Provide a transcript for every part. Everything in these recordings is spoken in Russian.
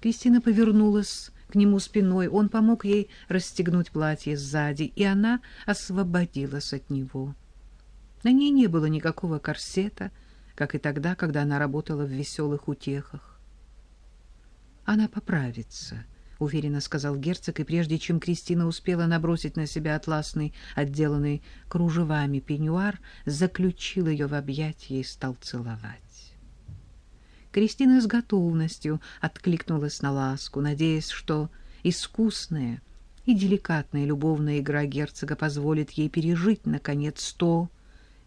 Кристина повернулась к нему спиной. Он помог ей расстегнуть платье сзади, и она освободилась от него. На ней не было никакого корсета, как и тогда, когда она работала в веселых утехах. Она поправится, — уверенно сказал герцог, и прежде чем Кристина успела набросить на себя атласный, отделанный кружевами пеньюар, заключил ее в объятья и стал целовать. Кристина с готовностью откликнулась на ласку, надеясь, что искусная и деликатная любовная игра герцога позволит ей пережить, наконец, то,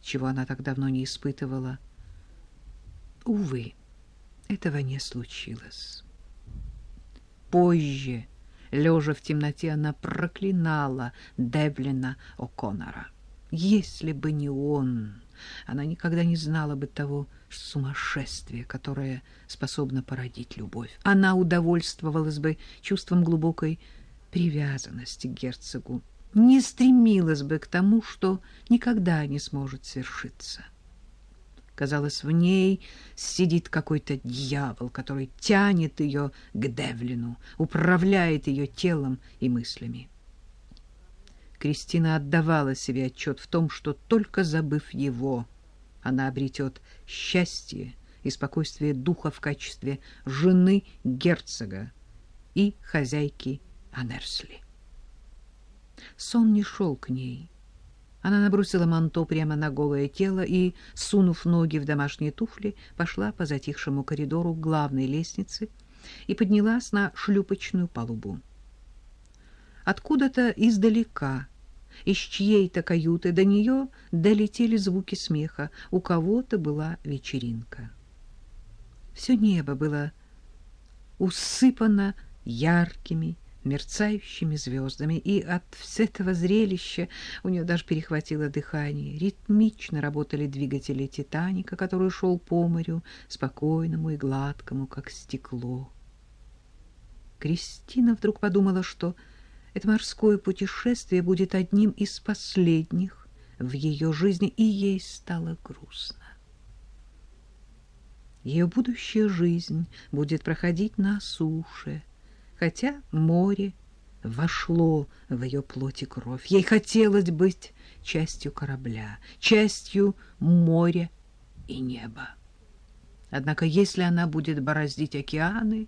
чего она так давно не испытывала. Увы, этого не случилось. Позже, лежа в темноте, она проклинала Девлина О'Коннора. Если бы не он, она никогда не знала бы того сумасшествия, которое способно породить любовь. Она удовольствовалась бы чувством глубокой привязанности к герцогу, не стремилась бы к тому, что никогда не сможет свершиться. Казалось, в ней сидит какой-то дьявол, который тянет ее к Девлину, управляет ее телом и мыслями. Кристина отдавала себе отчет в том, что только забыв его, она обретет счастье и спокойствие духа в качестве жены герцога и хозяйки Анерсли. Сон не шел к ней. Она набросила манто прямо на голое тело и, сунув ноги в домашние туфли, пошла по затихшему коридору главной лестнице и поднялась на шлюпочную палубу. Откуда-то издалека, из чьей-то каюты, до нее долетели звуки смеха. У кого-то была вечеринка. Все небо было усыпано яркими, мерцающими звездами, и от этого зрелища у нее даже перехватило дыхание. Ритмично работали двигатели «Титаника», который шел по морю, спокойному и гладкому, как стекло. Кристина вдруг подумала, что это морское путешествие будет одним из последних в ее жизни, и ей стало грустно. Ее будущая жизнь будет проходить на суше, хотя море вошло в ее плоть и кровь. Ей хотелось быть частью корабля, частью моря и неба. Однако если она будет бороздить океаны,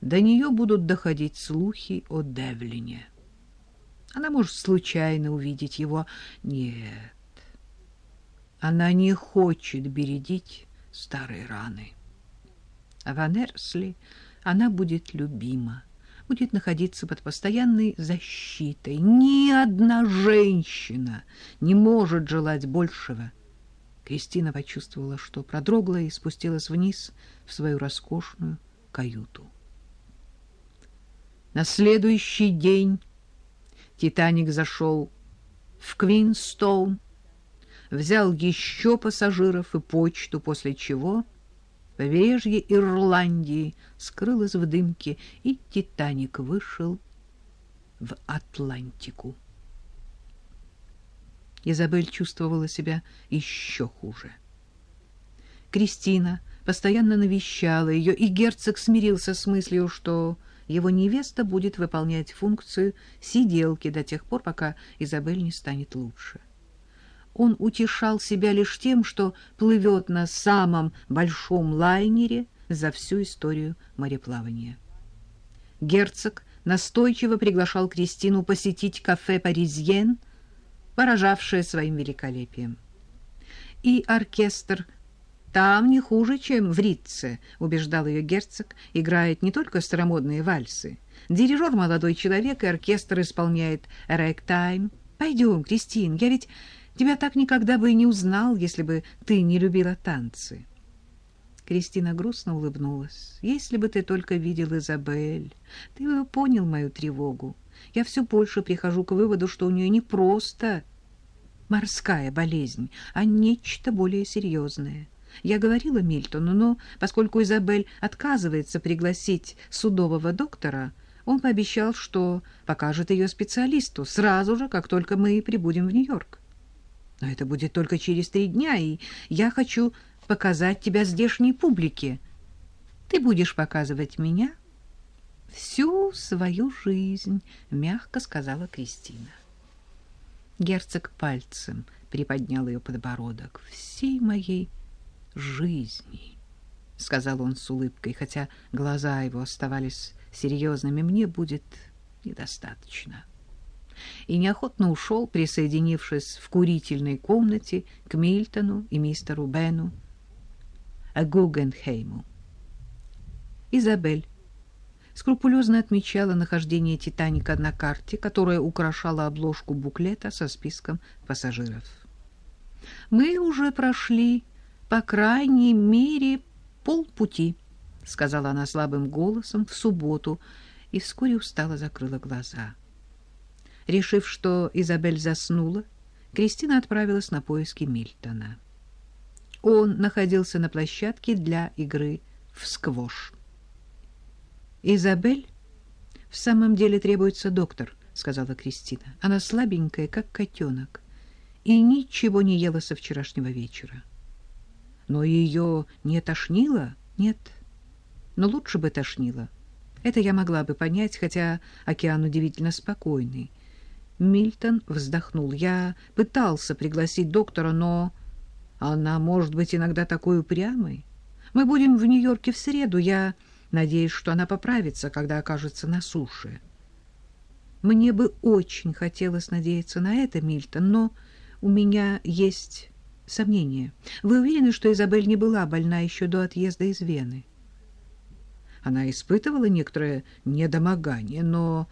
до нее будут доходить слухи о Девлине. Она может случайно увидеть его. Нет, она не хочет бередить старые раны. А в Анерсли она будет любима, будет находиться под постоянной защитой. Ни одна женщина не может желать большего. Кристина почувствовала, что продрогла и спустилась вниз в свою роскошную каюту. На следующий день «Титаник» зашел в Квинстоун, взял еще пассажиров и почту, после чего побережье Ирландии скрылось в дымке, и «Титаник» вышел в Атлантику. Изабель чувствовала себя еще хуже. Кристина постоянно навещала ее, и герцог смирился с мыслью, что его невеста будет выполнять функцию сиделки до тех пор, пока Изабель не станет лучше. Он утешал себя лишь тем, что плывет на самом большом лайнере за всю историю мореплавания. Герцог настойчиво приглашал Кристину посетить кафе «Паризьен», поражавшее своим великолепием. И оркестр там не хуже, чем в Ритце, убеждал ее герцог, играет не только старомодные вальсы. Дирижер молодой человек, и оркестр исполняет рэк-тайм. Пойдем, Кристин, я ведь тебя так никогда бы и не узнал, если бы ты не любила танцы. Кристина грустно улыбнулась. Если бы ты только видел Изабель, ты бы понял мою тревогу. Я все больше прихожу к выводу, что у нее не просто морская болезнь, а нечто более серьезное. Я говорила Мильтону, но поскольку Изабель отказывается пригласить судового доктора, он пообещал, что покажет ее специалисту сразу же, как только мы прибудем в Нью-Йорк. Но это будет только через три дня, и я хочу показать тебя здешней публике. Ты будешь показывать меня, всю свою жизнь, мягко сказала Кристина. Герцог пальцем приподнял ее подбородок. Всей моей жизни, сказал он с улыбкой, хотя глаза его оставались серьезными, мне будет недостаточно. И неохотно ушел, присоединившись в курительной комнате к Мильтону и мистеру Бену Гугенхейму. Изабель скрупулезно отмечала нахождение «Титаника» на карте, которая украшала обложку буклета со списком пассажиров. «Мы уже прошли, по крайней мере, полпути», — сказала она слабым голосом в субботу, и вскоре устало закрыла глаза. Решив, что Изабель заснула, Кристина отправилась на поиски Мильтона. Он находился на площадке для игры в сквош. «Изабель, в самом деле требуется доктор», — сказала Кристина. «Она слабенькая, как котенок, и ничего не ела со вчерашнего вечера». «Но ее не тошнило?» «Нет, но лучше бы тошнило. Это я могла бы понять, хотя океан удивительно спокойный». Мильтон вздохнул. «Я пытался пригласить доктора, но она может быть иногда такой упрямой. Мы будем в Нью-Йорке в среду. Я надеясь, что она поправится, когда окажется на суше. Мне бы очень хотелось надеяться на это, Мильтон, но у меня есть сомнения. Вы уверены, что Изабель не была больна еще до отъезда из Вены? Она испытывала некоторое недомогание, но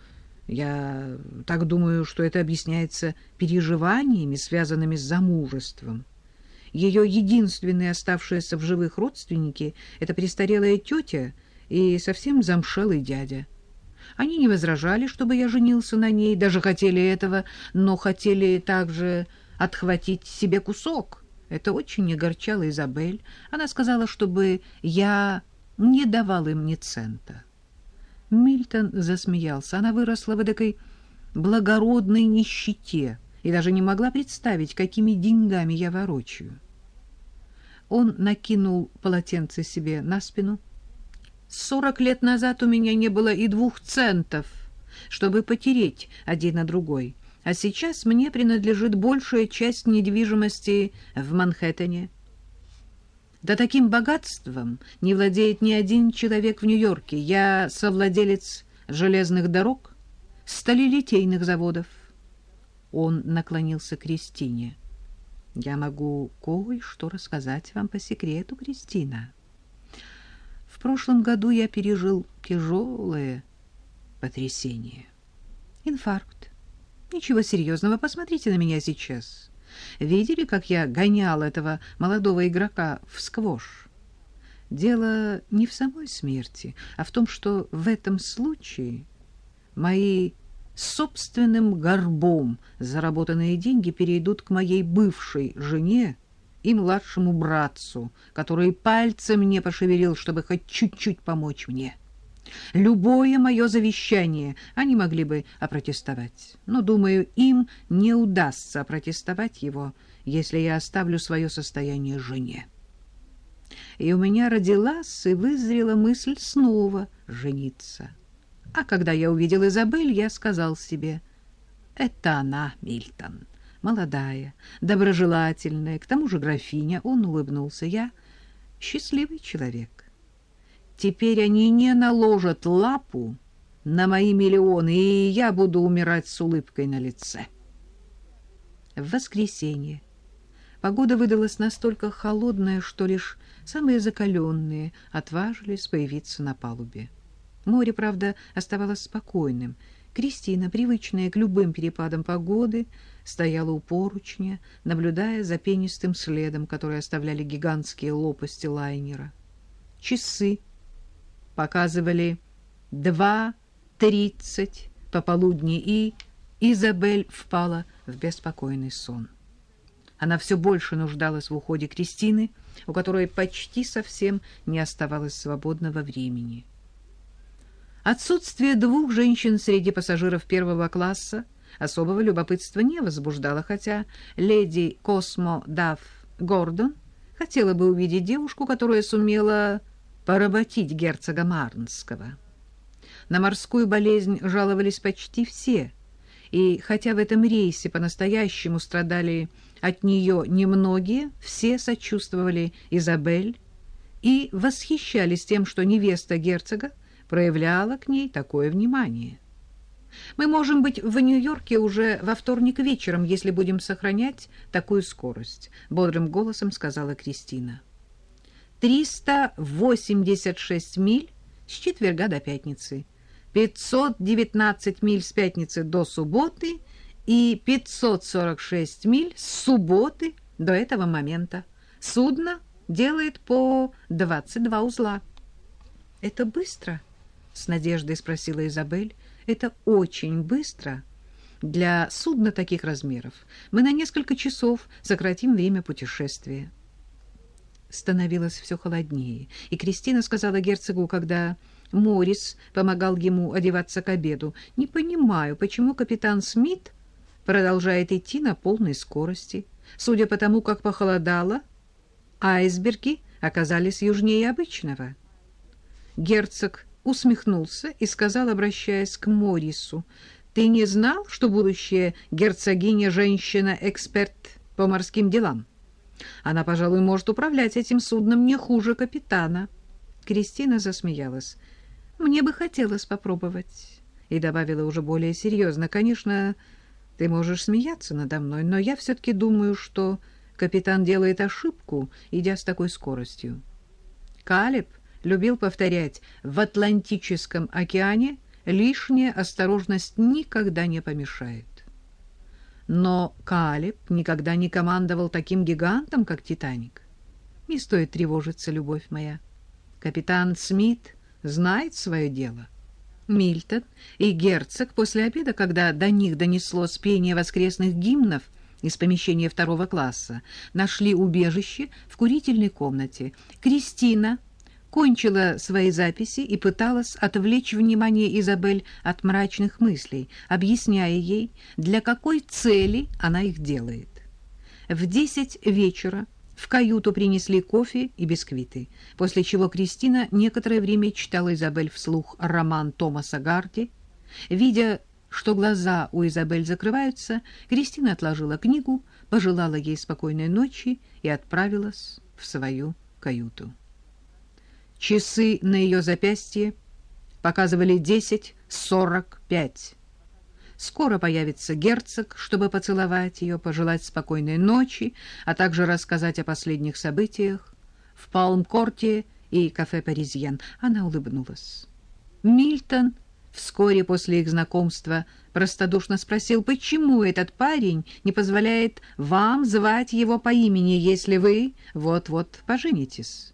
я так думаю, что это объясняется переживаниями, связанными с замужеством. Ее единственные оставшиеся в живых родственники — это престарелая тетя — и совсем замшелый дядя. Они не возражали, чтобы я женился на ней, даже хотели этого, но хотели также отхватить себе кусок. Это очень огорчало Изабель. Она сказала, чтобы я не давал им ни цента. Мильтон засмеялся. Она выросла в эдакой благородной нищете и даже не могла представить, какими деньгами я ворочаю. Он накинул полотенце себе на спину, Сорок лет назад у меня не было и двух центов, чтобы потереть один на другой, а сейчас мне принадлежит большая часть недвижимости в Манхэттене. Да таким богатством не владеет ни один человек в Нью-Йорке. Я совладелец железных дорог, сталелитейных заводов. Он наклонился к Кристине. Я могу кое-что рассказать вам по секрету, Кристина. В прошлом году я пережил тяжелое потрясение. Инфаркт. Ничего серьезного, посмотрите на меня сейчас. Видели, как я гонял этого молодого игрока в сквош? Дело не в самой смерти, а в том, что в этом случае мои собственным горбом заработанные деньги перейдут к моей бывшей жене, и младшему братцу, который пальцем не пошевелил, чтобы хоть чуть-чуть помочь мне. Любое мое завещание они могли бы опротестовать, но, думаю, им не удастся опротестовать его, если я оставлю свое состояние жене. И у меня родилась и вызрела мысль снова жениться. А когда я увидел Изабель, я сказал себе, «Это она, Мильтон» молодая, доброжелательная, к тому же графиня. Он улыбнулся. Я счастливый человек. Теперь они не наложат лапу на мои миллионы, и я буду умирать с улыбкой на лице. В воскресенье погода выдалась настолько холодная, что лишь самые закаленные отважились появиться на палубе. Море, правда, оставалось спокойным. Кристина, привычная к любым перепадам погоды, стояла у поручня, наблюдая за пенистым следом, который оставляли гигантские лопасти лайнера. Часы показывали два тридцать пополудни, и Изабель впала в беспокойный сон. Она все больше нуждалась в уходе Кристины, у которой почти совсем не оставалось свободного времени. Отсутствие двух женщин среди пассажиров первого класса особого любопытства не возбуждало, хотя леди Космо Дафф Гордон хотела бы увидеть девушку, которая сумела поработить герцога Марнского. На морскую болезнь жаловались почти все, и хотя в этом рейсе по-настоящему страдали от нее немногие, все сочувствовали Изабель и восхищались тем, что невеста герцога проявляла к ней такое внимание. Мы можем быть в Нью-Йорке уже во вторник вечером, если будем сохранять такую скорость, — бодрым голосом сказала Кристина. 386 миль с четверга до пятницы, 519 миль с пятницы до субботы и 546 миль с субботы до этого момента. Судно делает по 22 узла. — Это быстро? — с надеждой спросила Изабель. — Это очень быстро. Для судна таких размеров мы на несколько часов сократим время путешествия. Становилось все холоднее, и Кристина сказала герцогу, когда Морис помогал ему одеваться к обеду, «Не понимаю, почему капитан Смит продолжает идти на полной скорости. Судя по тому, как похолодало, айсберги оказались южнее обычного». Герцог усмехнулся и сказал, обращаясь к Морису, «Ты не знал, что будущая герцогиня — женщина-эксперт по морским делам?» Она, пожалуй, может управлять этим судном не хуже капитана. Кристина засмеялась. Мне бы хотелось попробовать. И добавила уже более серьезно. Конечно, ты можешь смеяться надо мной, но я все-таки думаю, что капитан делает ошибку, идя с такой скоростью. Калеб любил повторять, в Атлантическом океане лишняя осторожность никогда не помешает. Но Калеб никогда не командовал таким гигантом, как «Титаник». Не стоит тревожиться, любовь моя. Капитан Смит знает свое дело. Мильтон и герцог после обеда, когда до них донесло пение воскресных гимнов из помещения второго класса, нашли убежище в курительной комнате. Кристина кончила свои записи и пыталась отвлечь внимание Изабель от мрачных мыслей, объясняя ей, для какой цели она их делает. В десять вечера в каюту принесли кофе и бисквиты, после чего Кристина некоторое время читала Изабель вслух роман Томаса Гарди. Видя, что глаза у Изабель закрываются, Кристина отложила книгу, пожелала ей спокойной ночи и отправилась в свою каюту. Часы на ее запястье показывали 10.45. Скоро появится герцог, чтобы поцеловать ее, пожелать спокойной ночи, а также рассказать о последних событиях в Палм-Корте и кафе «Паризьен». Она улыбнулась. Мильтон вскоре после их знакомства простодушно спросил, почему этот парень не позволяет вам звать его по имени, если вы вот-вот поженитесь.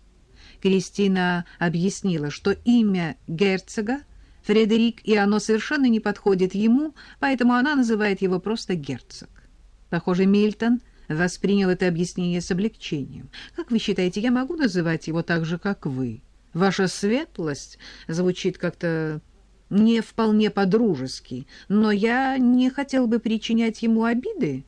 Кристина объяснила, что имя герцога Фредерик, и оно совершенно не подходит ему, поэтому она называет его просто герцог. Похоже, Мильтон воспринял это объяснение с облегчением. Как вы считаете, я могу называть его так же, как вы? Ваша светлость звучит как-то не вполне по-дружески, но я не хотел бы причинять ему обиды.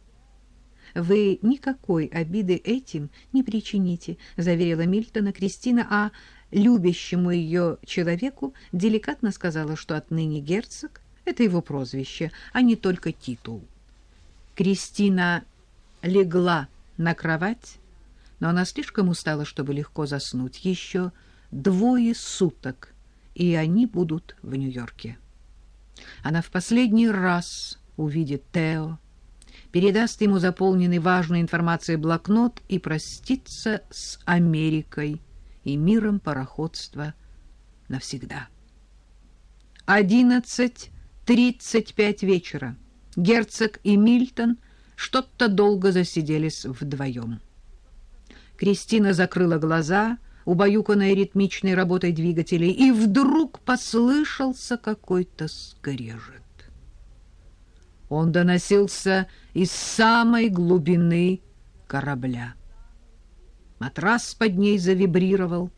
Вы никакой обиды этим не причините, заверила Мильтона Кристина, а любящему ее человеку деликатно сказала, что отныне герцог — это его прозвище, а не только титул. Кристина легла на кровать, но она слишком устала, чтобы легко заснуть. Еще двое суток, и они будут в Нью-Йорке. Она в последний раз увидит Тео, передаст ему заполненный важной информацией блокнот и простится с Америкой и миром пароходства навсегда. Одиннадцать тридцать пять вечера. Герцог и Мильтон что-то долго засиделись вдвоем. Кристина закрыла глаза, убаюканная ритмичной работой двигателей, и вдруг послышался какой-то скрежет. Он доносился из самой глубины корабля. Матрас под ней завибрировал,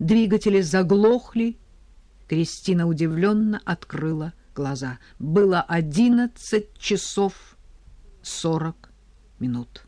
двигатели заглохли. Кристина удивленно открыла глаза. Было одиннадцать часов сорок минут.